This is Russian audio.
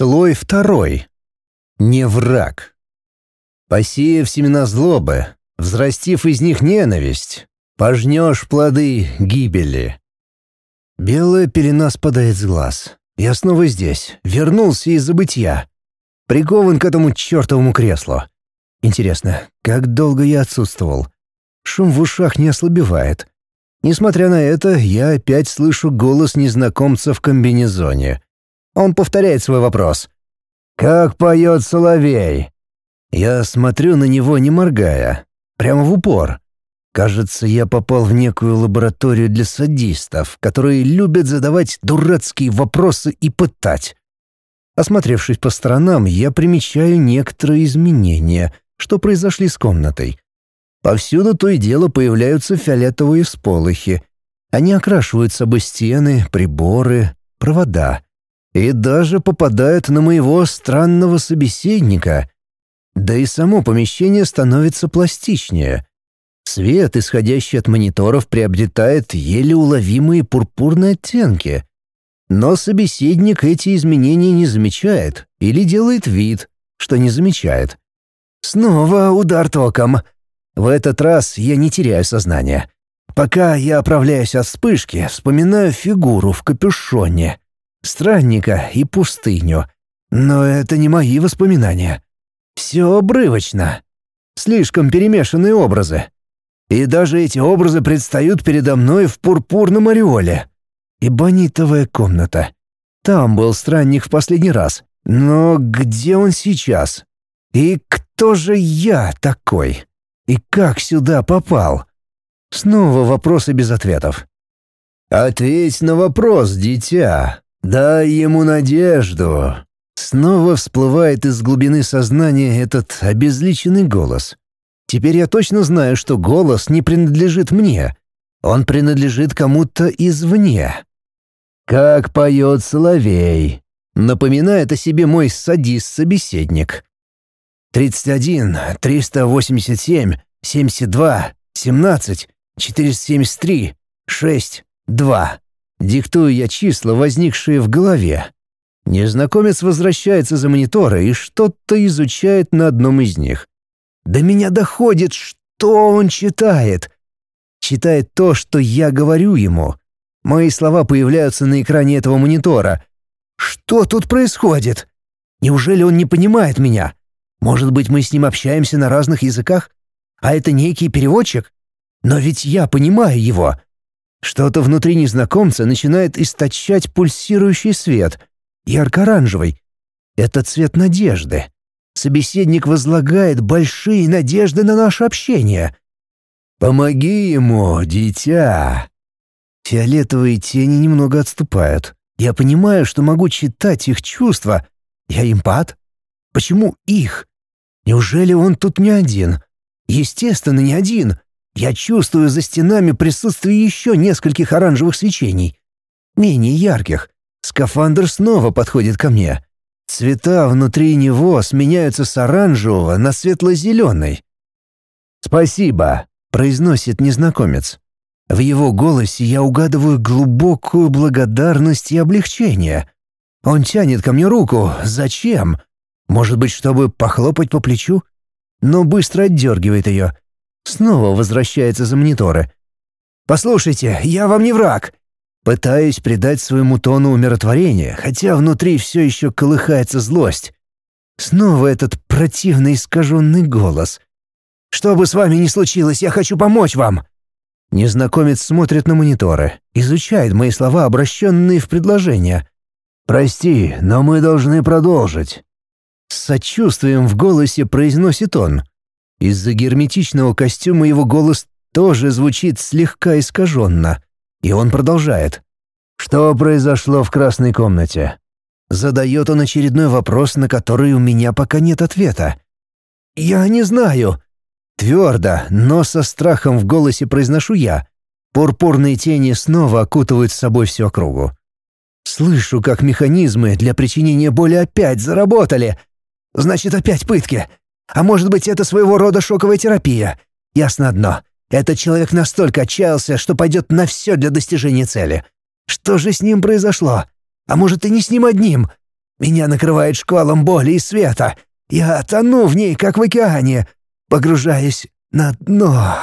Слой второй. Не враг. Посеяв семена злобы, взрастив из них ненависть, пожнешь плоды гибели. Белая пелена спадает с глаз. Я снова здесь, вернулся из забытья. Прикован к этому чертовому креслу. Интересно, как долго я отсутствовал? Шум в ушах не ослабевает. Несмотря на это, я опять слышу голос незнакомца в комбинезоне. Он повторяет свой вопрос. «Как поет соловей?» Я смотрю на него, не моргая, прямо в упор. Кажется, я попал в некую лабораторию для садистов, которые любят задавать дурацкие вопросы и пытать. Осмотревшись по сторонам, я примечаю некоторые изменения, что произошли с комнатой. Повсюду то и дело появляются фиолетовые всполохи. Они окрашивают собой стены, приборы, провода. И даже попадают на моего странного собеседника. Да и само помещение становится пластичнее. Свет, исходящий от мониторов, приобретает еле уловимые пурпурные оттенки. Но собеседник эти изменения не замечает или делает вид, что не замечает. Снова удар током. В этот раз я не теряю сознание. Пока я оправляюсь от вспышки, вспоминаю фигуру в капюшоне, странника и пустыню. Но это не мои воспоминания. Все обрывочно. Слишком перемешанные образы. И даже эти образы предстают передо мной в пурпурном ореоле. Эбонитовая комната. Там был странник в последний раз. Но где он сейчас? И кто же я такой? И как сюда попал? Снова вопросы без ответов. «Ответь на вопрос, дитя. Дай ему надежду». Снова всплывает из глубины сознания этот обезличенный голос. Теперь я точно знаю, что голос не принадлежит мне. Он принадлежит кому-то извне. «Как поет соловей», — напоминает о себе мой садист-собеседник. 31, 387, 72, 17, 473, 6, 2. Диктую я числа, возникшие в голове. Незнакомец возвращается за монитора и что-то изучает на одном из них. До меня доходит, что он читает. Читает то, что я говорю ему. Мои слова появляются на экране этого монитора. Что тут происходит? Неужели он не понимает меня? Может быть, мы с ним общаемся на разных языках? А это некий переводчик? Но ведь я понимаю его. Что-то внутри незнакомца начинает источать пульсирующий свет, ярко-оранжевый. Это цвет надежды. Собеседник возлагает большие надежды на наше общение. «Помоги ему, дитя!» Фиолетовые тени немного отступают. Я понимаю, что могу читать их чувства. Я импат? Почему их? Неужели он тут не один? Естественно, не один. Я чувствую за стенами присутствие еще нескольких оранжевых свечений. Менее ярких. Скафандр снова подходит ко мне. Цвета внутри него сменяются с оранжевого на светло-зеленый. «Спасибо», — произносит незнакомец. В его голосе я угадываю глубокую благодарность и облегчение. Он тянет ко мне руку. Зачем? Может быть, чтобы похлопать по плечу? Но быстро отдергивает ее. Снова возвращается за мониторы. «Послушайте, я вам не враг!» Пытаюсь придать своему тону умиротворение, хотя внутри все еще колыхается злость. Снова этот противный искаженный голос. «Что бы с вами ни случилось, я хочу помочь вам!» Незнакомец смотрит на мониторы, изучает мои слова, обращенные в предложение. «Прости, но мы должны продолжить. С сочувствием в голосе произносит он. Из-за герметичного костюма его голос тоже звучит слегка искаженно. И он продолжает. «Что произошло в красной комнате?» Задает он очередной вопрос, на который у меня пока нет ответа. «Я не знаю». Твердо, но со страхом в голосе произношу я. Пурпурные тени снова окутывают с собой всю округу. Слышу, как механизмы для причинения боли опять заработали — Значит, опять пытки. А может быть, это своего рода шоковая терапия. Ясно одно. Этот человек настолько отчаялся, что пойдет на все для достижения цели. Что же с ним произошло? А может, и не с ним одним? Меня накрывает шквалом боли и света. Я тону в ней, как в океане, погружаясь на дно.